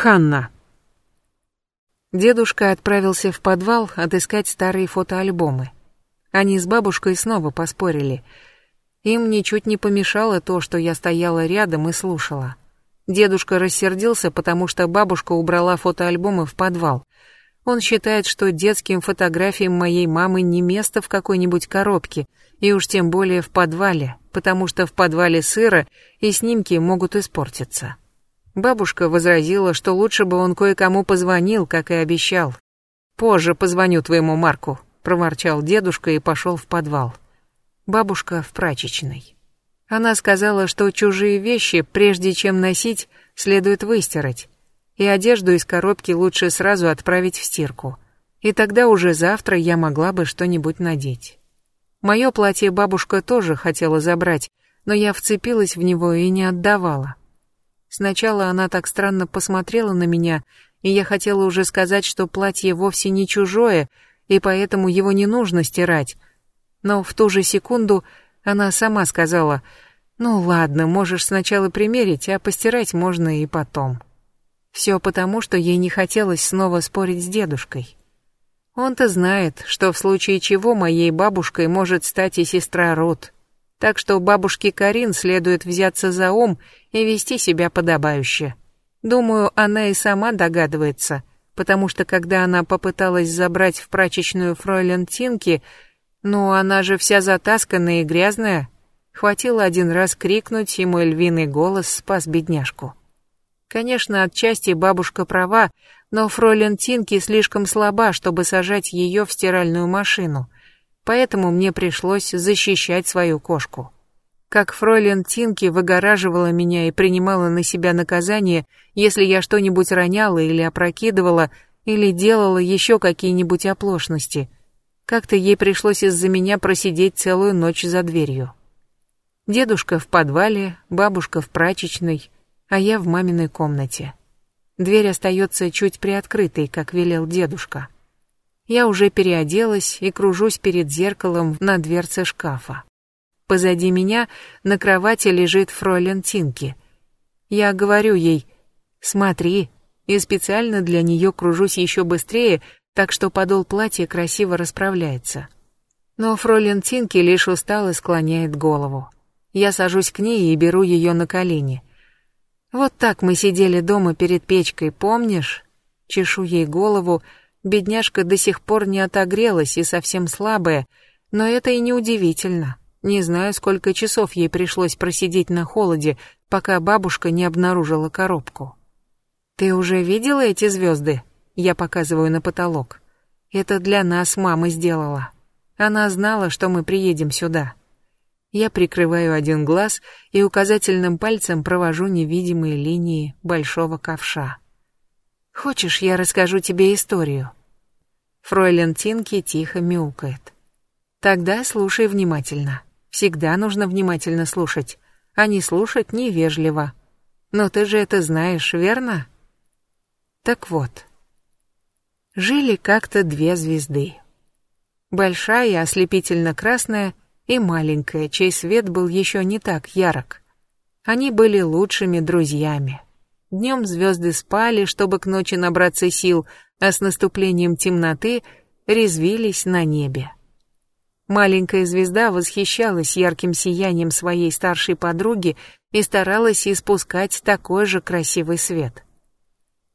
Ханна. Дедушка отправился в подвал отыскать старые фотоальбомы. Они с бабушкой снова поспорили. Им ничуть не помешало то, что я стояла рядом и слушала. Дедушка рассердился, потому что бабушка убрала фотоальбомы в подвал. Он считает, что детским фотографиям моей мамы не место в какой-нибудь коробке, и уж тем более в подвале, потому что в подвале сыро, и снимки могут испортиться. Бабушка возразила, что лучше бы он кое-кому позвонил, как и обещал. «Позже позвоню твоему Марку», — проворчал дедушка и пошел в подвал. Бабушка в прачечной. Она сказала, что чужие вещи, прежде чем носить, следует выстирать, и одежду из коробки лучше сразу отправить в стирку. И тогда уже завтра я могла бы что-нибудь надеть. Мое платье бабушка тоже хотела забрать, но я вцепилась в него и не отдавала. Сначала она так странно посмотрела на меня, и я хотела уже сказать, что платье вовсе не чужое, и поэтому его не нужно стирать. Но в ту же секунду она сама сказала, «Ну ладно, можешь сначала примерить, а постирать можно и потом». Все потому, что ей не хотелось снова спорить с дедушкой. Он-то знает, что в случае чего моей бабушкой может стать и сестра Рут. Так что бабушке Карин следует взяться за ум и вести себя подобающе. Думаю, она и сама догадывается, потому что когда она попыталась забрать в прачечную фройлен Тинки, ну она же вся затасканная и грязная, хватило один раз крикнуть, и мой львиный голос спас бедняжку. Конечно, отчасти бабушка права, но фройлен Тинки слишком слаба, чтобы сажать ее в стиральную машину — поэтому мне пришлось защищать свою кошку. Как фройлен Тинки выгораживала меня и принимала на себя наказание, если я что-нибудь роняла или опрокидывала, или делала еще какие-нибудь оплошности. Как-то ей пришлось из-за меня просидеть целую ночь за дверью. Дедушка в подвале, бабушка в прачечной, а я в маминой комнате. Дверь остается чуть приоткрытой, как велел дедушка. Я уже переоделась и кружусь перед зеркалом на дверце шкафа. Позади меня на кровати лежит фройлен Тинки. Я говорю ей «Смотри», и специально для нее кружусь еще быстрее, так что подол платья красиво расправляется. Но фройлен Тинки лишь устало склоняет голову. Я сажусь к ней и беру ее на колени. Вот так мы сидели дома перед печкой, помнишь? Чешу ей голову, Бедняжка до сих пор не отогрелась и совсем слабая, но это и не удивительно. Не знаю, сколько часов ей пришлось просидеть на холоде, пока бабушка не обнаружила коробку. «Ты уже видела эти звезды?» Я показываю на потолок. «Это для нас мама сделала. Она знала, что мы приедем сюда». Я прикрываю один глаз и указательным пальцем провожу невидимые линии большого ковша. «Хочешь, я расскажу тебе историю?» Фройлен Тинки тихо мяукает. Тогда слушай внимательно. Всегда нужно внимательно слушать, а не слушать невежливо. Но ты же это знаешь, верно? Так вот. Жили как-то две звезды. Большая, ослепительно-красная, и маленькая, чей свет был еще не так ярок. Они были лучшими друзьями. Днем звезды спали, чтобы к ночи набраться сил, а с наступлением темноты резвились на небе. Маленькая звезда восхищалась ярким сиянием своей старшей подруги и старалась испускать такой же красивый свет.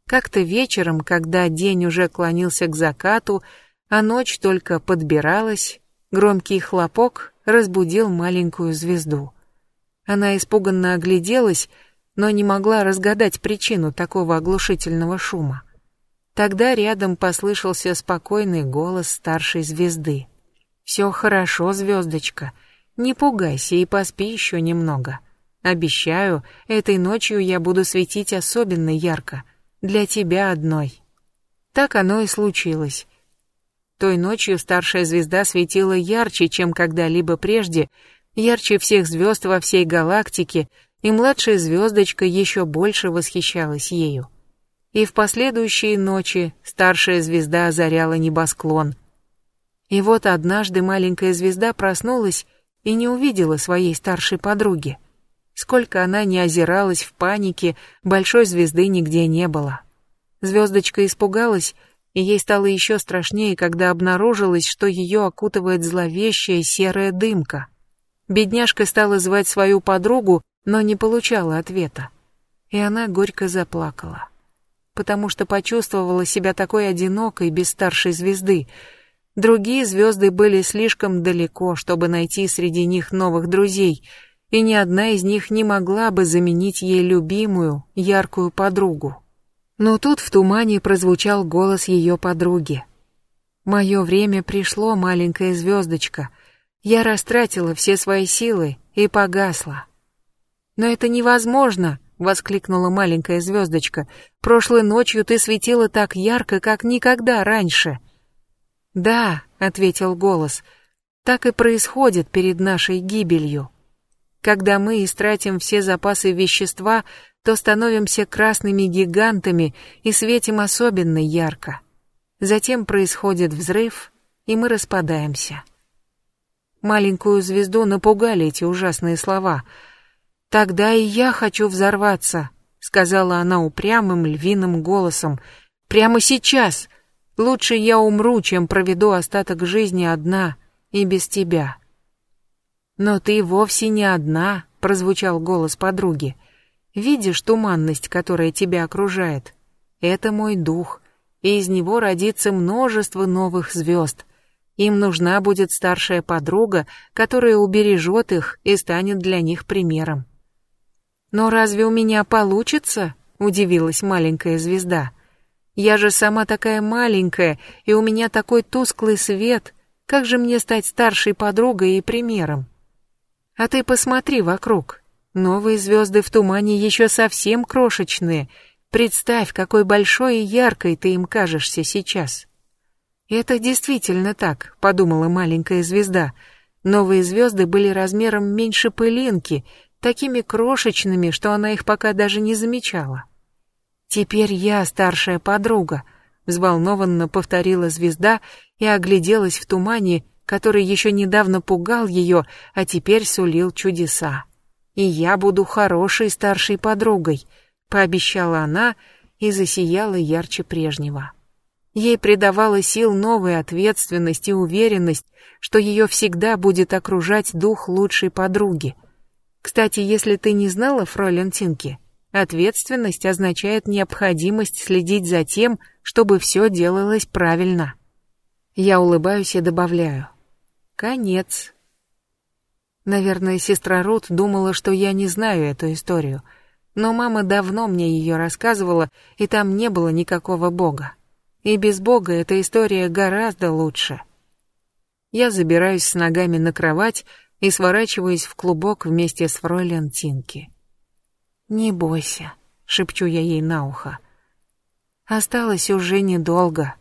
Как-то вечером, когда день уже клонился к закату, а ночь только подбиралась, громкий хлопок разбудил маленькую звезду. Она испуганно огляделась, но не могла разгадать причину такого оглушительного шума. Тогда рядом послышался спокойный голос старшей звезды. «Все хорошо, звездочка. Не пугайся и поспи еще немного. Обещаю, этой ночью я буду светить особенно ярко. Для тебя одной». Так оно и случилось. Той ночью старшая звезда светила ярче, чем когда-либо прежде, ярче всех звезд во всей галактике, и младшая звездочка еще больше восхищалась ею и в последующие ночи старшая звезда озаряла небосклон. И вот однажды маленькая звезда проснулась и не увидела своей старшей подруги. Сколько она не озиралась в панике, большой звезды нигде не было. Звездочка испугалась, и ей стало еще страшнее, когда обнаружилось, что ее окутывает зловещая серая дымка. Бедняжка стала звать свою подругу, но не получала ответа. И она горько заплакала, потому что почувствовала себя такой одинокой без старшей звезды. Другие звезды были слишком далеко, чтобы найти среди них новых друзей, и ни одна из них не могла бы заменить ей любимую, яркую подругу. Но тут в тумане прозвучал голос ее подруги. «Мое время пришло, маленькая звездочка. Я растратила все свои силы и погасла». «Но это невозможно!» — воскликнула маленькая звездочка. «Прошлой ночью ты светила так ярко, как никогда раньше». «Да», — ответил голос, — «так и происходит перед нашей гибелью. Когда мы истратим все запасы вещества, то становимся красными гигантами и светим особенно ярко. Затем происходит взрыв, и мы распадаемся. Маленькую звезду напугали эти ужасные слова. «Тогда и я хочу взорваться», — сказала она упрямым львиным голосом. «Прямо сейчас. Лучше я умру, чем проведу остаток жизни одна и без тебя». «Но ты вовсе не одна», — прозвучал голос подруги. Видишь туманность, которая тебя окружает? Это мой дух, и из него родится множество новых звезд. Им нужна будет старшая подруга, которая убережет их и станет для них примером. «Но разве у меня получится?» — удивилась маленькая звезда. «Я же сама такая маленькая, и у меня такой тусклый свет. Как же мне стать старшей подругой и примером?» «А ты посмотри вокруг. Новые звезды в тумане еще совсем крошечные. Представь, какой большой и яркой ты им кажешься сейчас. Это действительно так, подумала маленькая звезда. Новые звезды были размером меньше пылинки, такими крошечными, что она их пока даже не замечала. Теперь я старшая подруга, взволнованно повторила звезда и огляделась в тумане, который еще недавно пугал ее, а теперь сулил чудеса и я буду хорошей старшей подругой», — пообещала она и засияла ярче прежнего. Ей придавала сил новая ответственность и уверенность, что ее всегда будет окружать дух лучшей подруги. Кстати, если ты не знала, фройлен Тинки, ответственность означает необходимость следить за тем, чтобы все делалось правильно. Я улыбаюсь и добавляю. Конец. Наверное, сестра Рут думала, что я не знаю эту историю. Но мама давно мне ее рассказывала, и там не было никакого бога. И без бога эта история гораздо лучше. Я забираюсь с ногами на кровать и сворачиваюсь в клубок вместе с фройлен Тинки. «Не бойся», — шепчу я ей на ухо. «Осталось уже недолго».